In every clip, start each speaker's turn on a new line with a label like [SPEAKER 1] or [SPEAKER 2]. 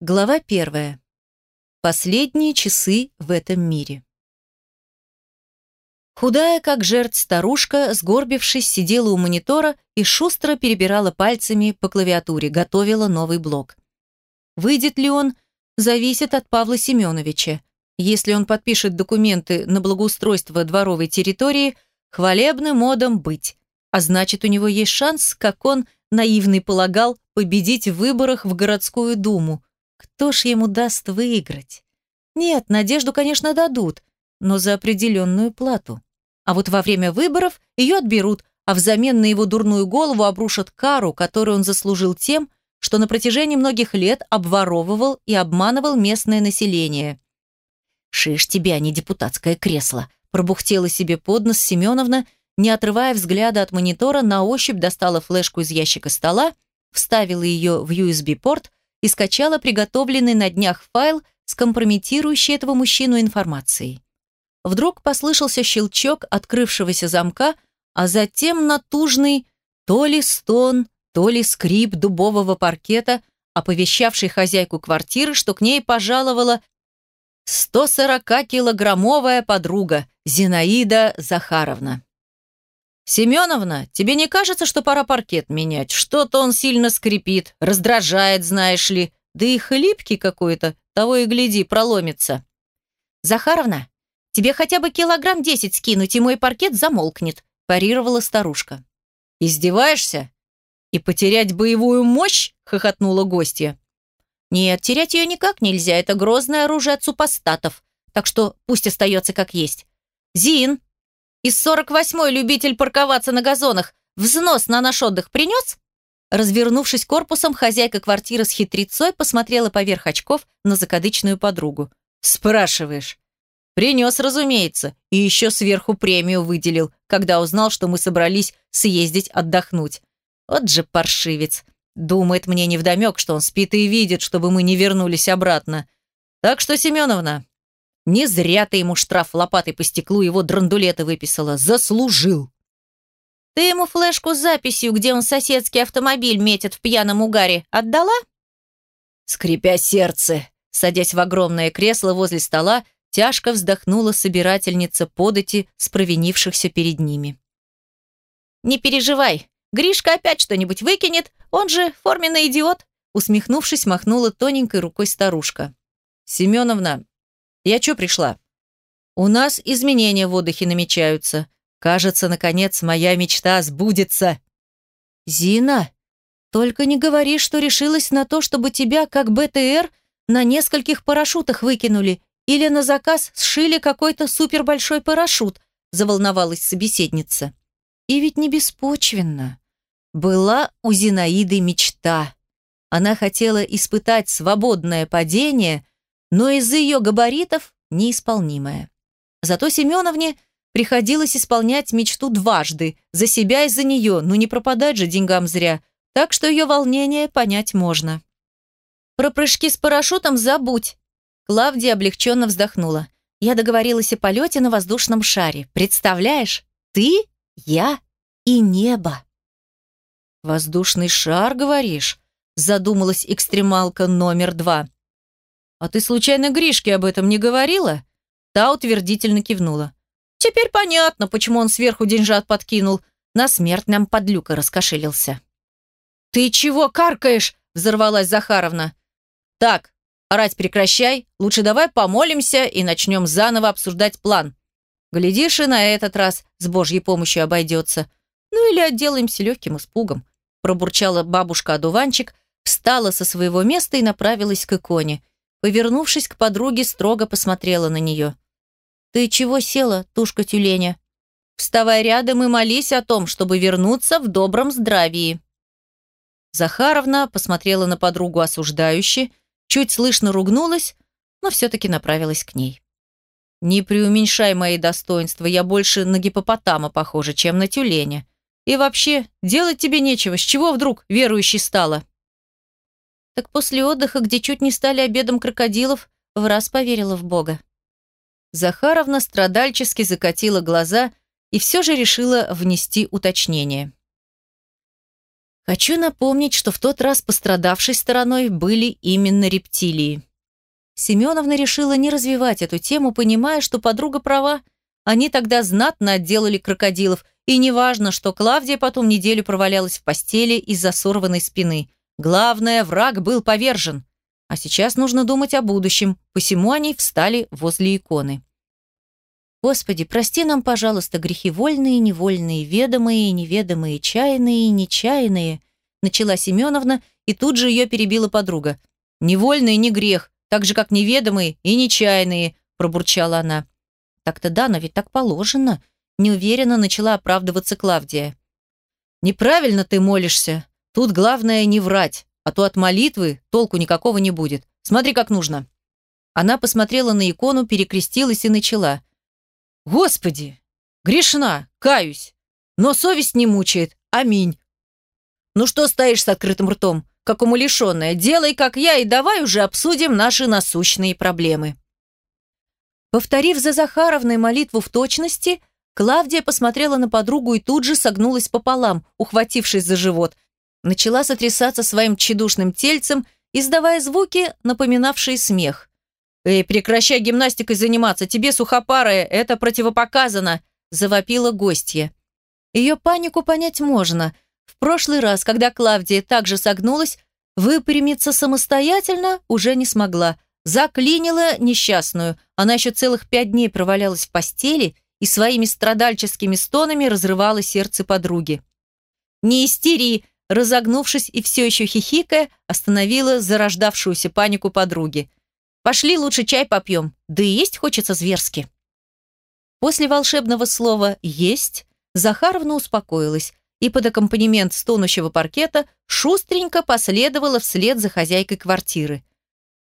[SPEAKER 1] Глава первая. Последние часы в этом мире. Худая, как жертв старушка, сгорбившись, сидела у монитора и шустро перебирала пальцами по клавиатуре, готовила новый блок. Выйдет ли он, зависит от Павла Семеновича. Если он подпишет документы на благоустройство дворовой территории, хвалебным модом быть. А значит, у него есть шанс, как он, наивный полагал, победить в выборах в городскую думу – кто ж ему даст выиграть? Нет, надежду, конечно, дадут, но за определенную плату. А вот во время выборов ее отберут, а взамен на его дурную голову обрушат кару, которую он заслужил тем, что на протяжении многих лет обворовывал и обманывал местное население. «Шиш тебе, а не депутатское кресло», пробухтела себе под нос Семеновна, не отрывая взгляда от монитора, на ощупь достала флешку из ящика стола, вставила ее в USB-порт и скачала приготовленный на днях файл с компрометирующей этого мужчину информацией. Вдруг послышался щелчок открывшегося замка, а затем натужный то ли стон, то ли скрип дубового паркета, оповещавший хозяйку квартиры, что к ней пожаловала 140-килограммовая подруга Зинаида Захаровна. «Семеновна, тебе не кажется, что пора паркет менять? Что-то он сильно скрипит, раздражает, знаешь ли. Да и хлипкий какой-то, того и гляди, проломится».
[SPEAKER 2] «Захаровна, тебе хотя бы килограмм десять скинуть, и мой паркет замолкнет», парировала старушка.
[SPEAKER 1] «Издеваешься? И потерять боевую мощь?» хохотнула гостья.
[SPEAKER 2] «Нет, терять ее никак нельзя, это грозное оружие от супостатов, так что пусть остается как есть. Зин, из 48-й любитель парковаться на газонах взнос на наш отдых принес?» Развернувшись корпусом, хозяйка квартиры с хитрецой посмотрела поверх очков на закадычную подругу.
[SPEAKER 1] «Спрашиваешь?» «Принес, разумеется, и еще сверху премию выделил, когда узнал, что мы собрались съездить отдохнуть. Вот же паршивец. Думает мне невдомек, что он спит и видит, чтобы мы не вернулись обратно. Так что, Семеновна, не зря ты ему штраф лопатой по стеклу его драндулеты выписала. Заслужил.
[SPEAKER 2] Ты ему флешку с записью, где он соседский автомобиль метит в пьяном угаре, отдала?
[SPEAKER 1] Скрипя сердце, садясь в огромное кресло возле стола, тяжко вздохнула собирательница подати с провинившихся перед ними.
[SPEAKER 2] «Не переживай, Гришка опять что-нибудь выкинет, он же форменный идиот»,
[SPEAKER 1] усмехнувшись, махнула тоненькой рукой старушка. «Семеновна, я чё пришла? У нас изменения в отдыхе намечаются. Кажется, наконец, моя мечта сбудется. Зина, только не говори, что решилась на то, чтобы тебя, как БТР, на нескольких парашютах выкинули или на заказ сшили какой-то супербольшой парашют, заволновалась собеседница. И ведь не беспочвенно. Была у Зинаиды мечта. Она хотела испытать свободное падение но из-за ее габаритов неисполнимая. Зато Семеновне приходилось исполнять мечту дважды, за себя и за нее, но не пропадать же деньгам зря, так что ее волнение понять можно.
[SPEAKER 2] «Про прыжки с парашютом забудь!» Клавдия облегченно вздохнула. «Я договорилась о полете на воздушном шаре. Представляешь? Ты, я и небо!»
[SPEAKER 1] «Воздушный шар, говоришь?» задумалась экстремалка номер два. «А ты случайно Гришке об этом не говорила?» Та утвердительно кивнула. «Теперь понятно, почему он сверху деньжат подкинул. На смерть нам подлюка раскошелился». «Ты чего каркаешь?» – взорвалась Захаровна. «Так, орать прекращай. Лучше давай помолимся и начнем заново обсуждать план. Глядишь, и на этот раз с Божьей помощью обойдется. Ну или отделаемся легким испугом», – пробурчала бабушка-одуванчик, встала со своего места и направилась к иконе – Повернувшись к подруге, строго посмотрела на нее. «Ты чего села, тушка тюленя? Вставай рядом и молись о том, чтобы вернуться в добром здравии». Захаровна посмотрела на подругу осуждающе, чуть слышно ругнулась, но все-таки направилась к ней. «Не преуменьшай мои достоинства, я больше на гипопотама похожа, чем на тюленя. И вообще, делать тебе нечего, с чего вдруг верующей стала?» Так после отдыха, где чуть не стали обедом крокодилов, в раз поверила в Бога. Захаровна страдальчески закатила глаза и все же решила внести уточнение. Хочу напомнить, что в тот раз пострадавшей стороной были именно рептилии. Семеновна решила не развивать эту тему, понимая, что подруга права. Они тогда знатно отделали крокодилов, и неважно, что Клавдия потом неделю провалялась в постели из-за сорванной спины. Главное, враг был повержен. А сейчас нужно думать о будущем, посему они встали возле иконы. Господи, прости нам, пожалуйста, грехи вольные, невольные, ведомые, неведомые, чайные, нечаянные, начала Семеновна, и тут же ее перебила подруга. Невольные не грех, так же, как неведомые и нечаянные, пробурчала она. Так-то да, но ведь так положено, неуверенно начала оправдываться Клавдия. Неправильно ты молишься. Тут главное не врать, а то от молитвы толку никакого не будет. Смотри, как нужно. Она посмотрела на икону, перекрестилась и начала. Господи, грешна, каюсь, но совесть не мучает. Аминь. Ну что стоишь с открытым ртом, как умалишенная? Делай, как я, и давай уже обсудим наши насущные проблемы. Повторив за Захаровной молитву в точности, Клавдия посмотрела на подругу и тут же согнулась пополам, ухватившись за живот. Начала сотрясаться своим тщедушным тельцем, издавая звуки, напоминавшие смех. «Эй, прекращай гимнастикой заниматься, тебе, сухопарая, это противопоказано!» – завопила гостья. Ее панику понять можно. В прошлый раз, когда Клавдия также согнулась, выпрямиться самостоятельно уже не смогла. Заклинила несчастную. Она еще целых пять дней провалялась в постели и своими страдальческими стонами разрывала сердце подруги. «Не истери!» Разогнувшись и все еще хихикая, остановила зарождавшуюся панику подруги. Пошли лучше чай попьем, да и есть хочется зверски». После волшебного слова «есть» Захаровна успокоилась и под аккомпанемент стонущего паркета шустренько последовала вслед за хозяйкой квартиры.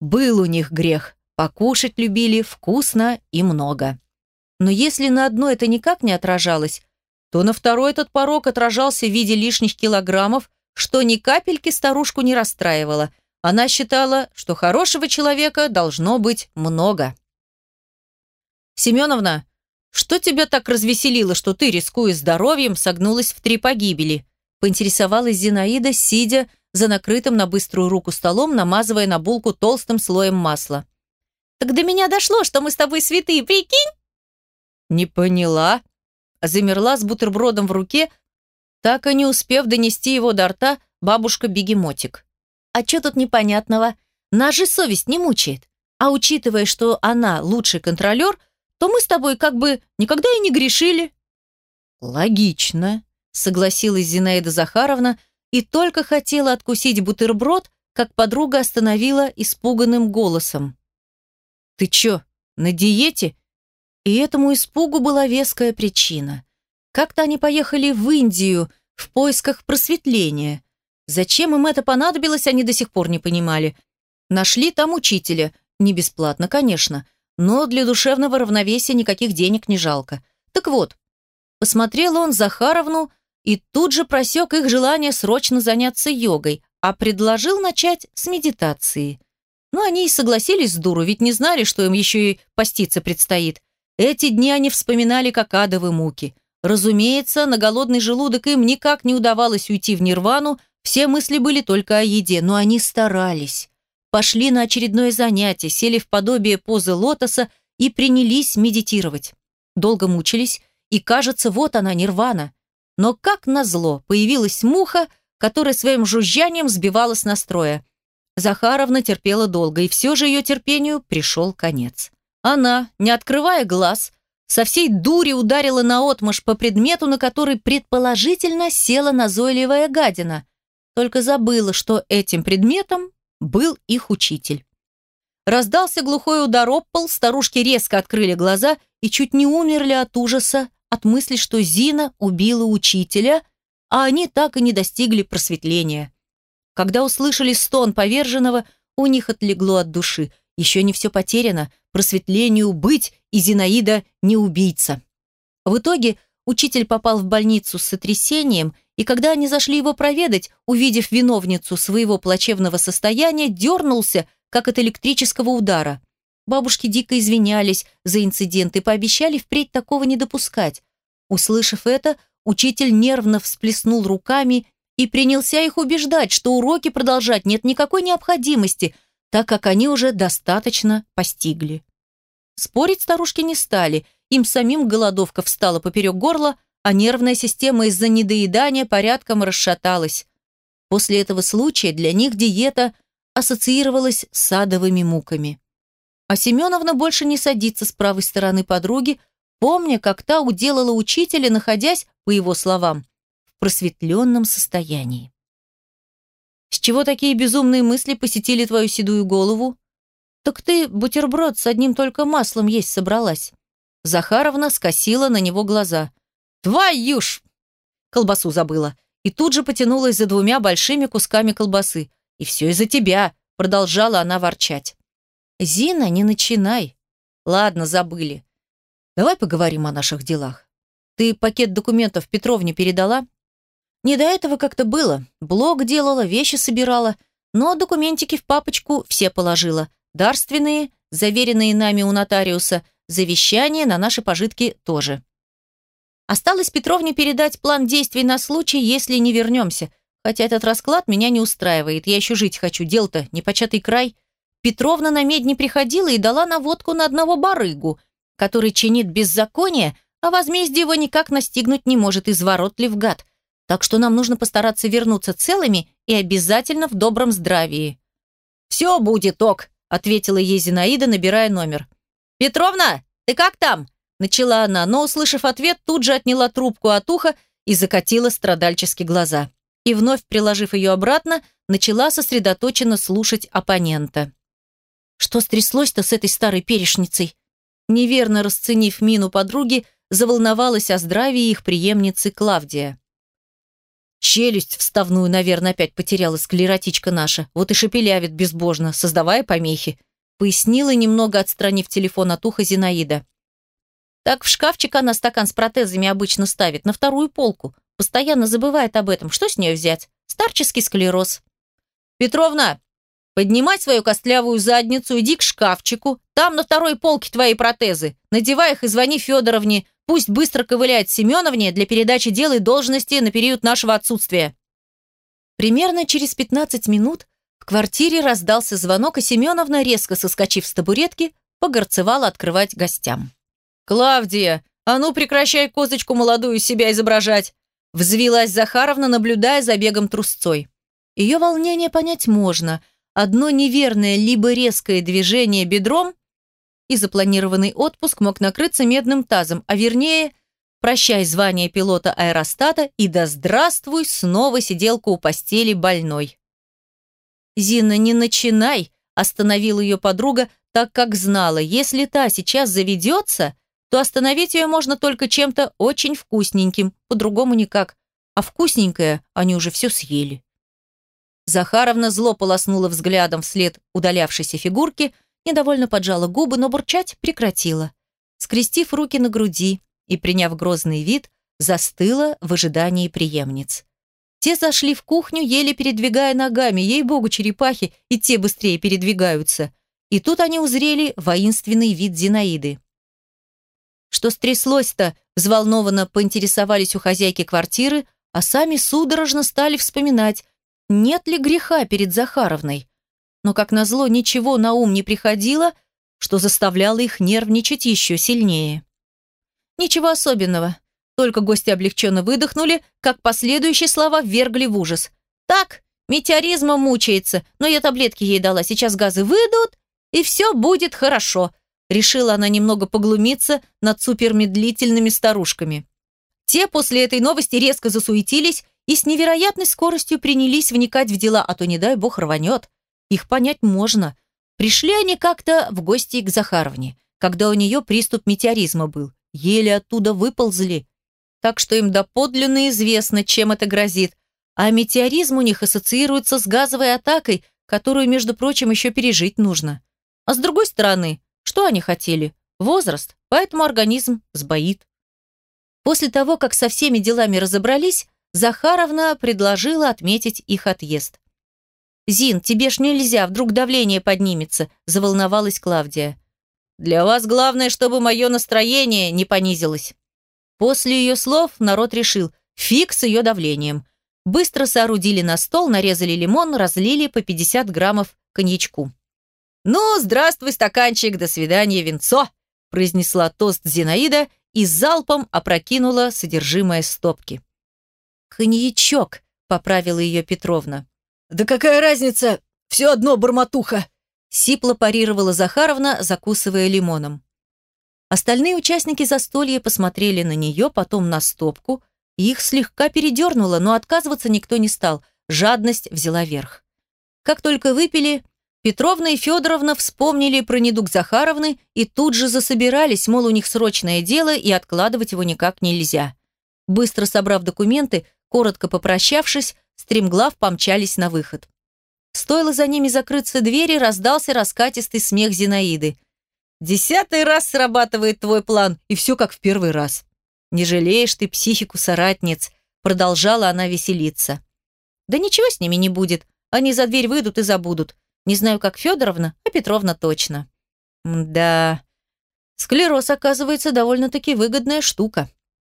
[SPEAKER 1] Был у них грех, покушать любили вкусно и много. Но если на одно это никак не отражалось, то на второй этот порог отражался в виде лишних килограммов, что ни капельки старушку не расстраивало, она считала, что хорошего человека должно быть много. «Семеновна, что тебя так развеселило, что ты, рискуя здоровьем, согнулась в три погибели?» поинтересовалась Зинаида, сидя за накрытым на быструю руку столом, намазывая на булку толстым слоем масла. «Так до меня дошло, что мы с тобой святые, прикинь?» «Не поняла», замерла с бутербродом в руке, так и не успев донести его до рта бабушка-бегемотик. А что тут непонятного? Нас же совесть не мучает. А учитывая, что она лучший контролер, то мы с тобой как бы никогда и не грешили». «Логично», — согласилась Зинаида Захаровна и только хотела откусить бутерброд, как подруга остановила испуганным голосом. «Ты чё, на диете?» И этому испугу была веская причина. Как-то они поехали в Индию в поисках просветления. Зачем им это понадобилось, они до сих пор не понимали. Нашли там учителя. Не бесплатно, конечно. Но для душевного равновесия никаких денег не жалко. Так вот, посмотрел он Захаровну и тут же просек их желание срочно заняться йогой, а предложил начать с медитации. Ну, они и согласились с дуру, ведь не знали, что им еще и поститься предстоит. Эти дни они вспоминали как адовые муки. Разумеется, на голодный желудок им никак не удавалось уйти в нирвану, все мысли были только о еде, но они старались. Пошли на очередное занятие, сели в подобие позы лотоса и принялись медитировать. Долго мучились, и кажется, вот она, нирвана. Но как назло, появилась муха, которая своим жужжанием сбивала с настроя. Захаровна терпела долго, и все же ее терпению пришел конец. Она, не открывая глаз, со всей дури ударила наотмашь по предмету, на который предположительно села назойливая гадина только забыла, что этим предметом был их учитель. Раздался глухой удар об пол, старушки резко открыли глаза и чуть не умерли от ужаса, от мысли, что Зина убила учителя, а они так и не достигли просветления. Когда услышали стон поверженного, у них отлегло от души. Еще не все потеряно, просветлению быть, и Зинаида не убийца. В итоге учитель попал в больницу с сотрясением и когда они зашли его проведать, увидев виновницу своего плачевного состояния, дернулся, как от электрического удара. Бабушки дико извинялись за инцидент и пообещали впредь такого не допускать. Услышав это, учитель нервно всплеснул руками и принялся их убеждать, что уроки продолжать нет никакой необходимости, так как они уже достаточно постигли. Спорить старушки не стали, им самим голодовка встала поперек горла, а нервная система из-за недоедания порядком расшаталась. После этого случая для них диета ассоциировалась с садовыми муками. А Семеновна больше не садится с правой стороны подруги, помня, как та уделала учителя, находясь, по его словам, в просветленном состоянии. «С чего такие безумные мысли посетили твою седую голову?» «Так ты бутерброд с одним только маслом есть собралась». Захаровна скосила на него глаза. «Твою ж!» Колбасу забыла. И тут же потянулась за двумя большими кусками колбасы. «И все из-за тебя!» Продолжала она ворчать. «Зина, не начинай!» «Ладно, забыли. Давай поговорим о наших делах. Ты пакет документов Петровне передала?» «Не до этого как-то было. Блог делала, вещи собирала, но документики в папочку все положила. Дарственные, заверенные нами у нотариуса, завещание на наши пожитки тоже. Осталось Петровне передать план действий на случай, если не вернемся. Хотя этот расклад меня не устраивает. Я еще жить хочу. Дел-то непочатый край. Петровна на медь не приходила и дала наводку на одного барыгу, который чинит беззаконие, а возмездие его никак настигнуть не может, изворотлив гад. Так что нам нужно постараться вернуться целыми и обязательно в добром здравии. «Все будет, ок», — ответила ей Зинаида, набирая номер. «Петровна, ты как там?» Начала она, но, услышав ответ, тут же отняла трубку от уха и закатила страдальчески глаза. И вновь, приложив ее обратно, начала сосредоточенно слушать оппонента. Что стряслось-то с этой старой перешницей? Неверно расценив мину подруги, заволновалась о здравии их преемницы Клавдия. Челюсть вставную, наверное, опять потеряла склеротичка наша. Вот и шепелявит безбожно, создавая помехи пояснила, немного отстранив телефон от уха Зинаида. Так в шкафчик она стакан с протезами обычно ставит, на вторую полку. Постоянно забывает об этом. Что с нее взять? Старческий склероз. «Петровна, поднимай свою костлявую задницу, иди к шкафчику. Там на второй полке твои протезы. Надевай их и звони Федоровне. Пусть быстро ковыляет Семеновне для передачи дел и должности на период нашего отсутствия». Примерно через 15 минут в квартире раздался звонок, и Семеновна, резко соскочив с табуретки, погорцевала открывать гостям. «Клавдия, а ну прекращай козочку молодую себя изображать!» Взвилась Захаровна, наблюдая за бегом трусцой. Ее волнение понять можно. Одно неверное либо резкое движение бедром, и запланированный отпуск мог накрыться медным тазом, а вернее, прощай звание пилота аэростата и да здравствуй снова сиделка у постели больной. «Зина, не начинай!» – остановила ее подруга, так как знала, если та сейчас заведется, то остановить ее можно только чем-то очень вкусненьким, по-другому никак. А вкусненькое они уже все съели. Захаровна зло полоснула взглядом вслед удалявшейся фигурки, недовольно поджала губы, но бурчать прекратила. Скрестив руки на груди и приняв грозный вид, застыла в ожидании преемниц. Те зашли в кухню, еле передвигая ногами, ей-богу, черепахи, и те быстрее передвигаются. И тут они узрели воинственный вид Зинаиды. Что стряслось-то? Взволнованно поинтересовались у хозяйки квартиры, а сами судорожно стали вспоминать, нет ли греха перед Захаровной. Но, как назло, ничего на ум не приходило, что заставляло их нервничать еще сильнее. Ничего особенного. Только гости облегченно выдохнули, как последующие слова ввергли в ужас. «Так, метеоризмом мучается, но я таблетки ей дала, сейчас газы выйдут, и все будет хорошо», решила она немного поглумиться над супермедлительными старушками. Те после этой новости резко засуетились и с невероятной скоростью принялись вникать в дела, а то, не дай бог, рванет. Их понять можно. Пришли они как-то в гости к Захаровне, когда у нее приступ метеоризма был. Еле оттуда выползли, так что им доподлинно известно, чем это грозит. А метеоризм у них ассоциируется с газовой атакой, которую, между прочим, еще пережить нужно. А с другой стороны, что они хотели? Возраст, поэтому организм сбоит. После того, как со всеми делами разобрались, Захаровна предложила отметить их отъезд. «Зин, тебе ж нельзя, вдруг давление поднимется», – заволновалась Клавдия. «Для вас главное, чтобы мое настроение не понизилось», После ее слов народ решил, фиг с ее давлением. Быстро соорудили на стол, нарезали лимон, разлили по 50 граммов коньячку. «Ну, здравствуй, стаканчик, до свидания, венцо!» произнесла тост Зинаида и залпом опрокинула содержимое стопки.
[SPEAKER 2] «Коньячок», — поправила ее Петровна.
[SPEAKER 1] «Да какая разница? Все одно бормотуха!» Сипло парировала Захаровна, закусывая лимоном. Остальные участники застолья посмотрели на нее, потом на стопку, их слегка передернуло, но отказываться никто не стал. Жадность взяла верх. Как только выпили, Петровна и Федоровна вспомнили про недуг Захаровны и тут же засобирались, мол, у них срочное дело и откладывать его никак нельзя. Быстро собрав документы, коротко попрощавшись, стремглав помчались на выход. Стоило за ними закрыться двери, раздался раскатистый смех Зинаиды. «Десятый раз срабатывает твой план, и все как в первый раз. Не жалеешь ты психику соратниц», продолжала она веселиться. «Да ничего с ними не будет, они за дверь выйдут и забудут. Не знаю, как Федоровна, а Петровна точно. Да, склероз, оказывается, довольно-таки выгодная штука,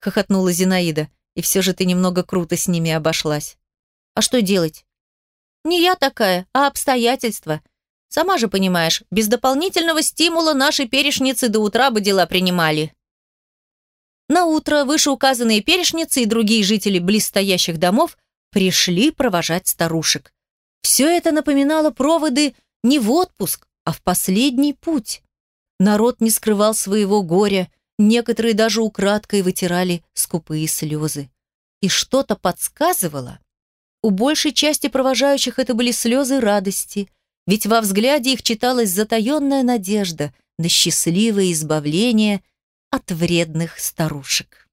[SPEAKER 1] хохотнула Зинаида. И все же ты немного круто с ними обошлась. А что делать? Не я такая, а обстоятельства. Сама же понимаешь, без дополнительного стимула наши перешницы до утра бы дела принимали. На утро вышеуказанные перешницы и другие жители близстоящих домов пришли провожать старушек. Все это напоминало проводы не в отпуск, а в последний путь. Народ не скрывал своего горя, некоторые даже украдкой вытирали скупые слезы. И что-то подсказывало. У большей части провожающих это были слезы радости, ведь во взгляде их читалась затаенная надежда на счастливое избавление от вредных старушек.